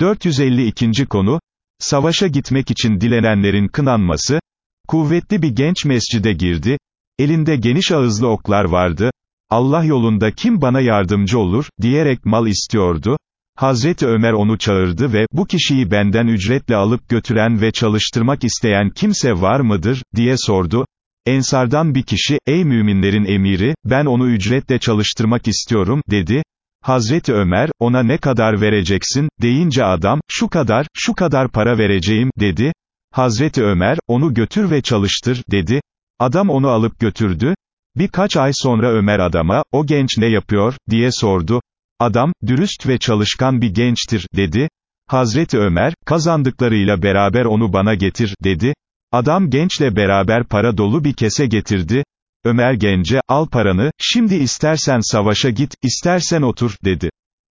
452. konu, savaşa gitmek için dilenenlerin kınanması, kuvvetli bir genç mescide girdi, elinde geniş ağızlı oklar vardı, Allah yolunda kim bana yardımcı olur, diyerek mal istiyordu, Hazreti Ömer onu çağırdı ve, bu kişiyi benden ücretle alıp götüren ve çalıştırmak isteyen kimse var mıdır, diye sordu, Ensardan bir kişi, ey müminlerin emiri, ben onu ücretle çalıştırmak istiyorum, dedi, Hazreti Ömer, ona ne kadar vereceksin, deyince adam, şu kadar, şu kadar para vereceğim, dedi. Hazreti Ömer, onu götür ve çalıştır, dedi. Adam onu alıp götürdü. Birkaç ay sonra Ömer adama, o genç ne yapıyor, diye sordu. Adam, dürüst ve çalışkan bir gençtir, dedi. Hazreti Ömer, kazandıklarıyla beraber onu bana getir, dedi. Adam gençle beraber para dolu bir kese getirdi. Ömer gence, al paranı, şimdi istersen savaşa git, istersen otur, dedi.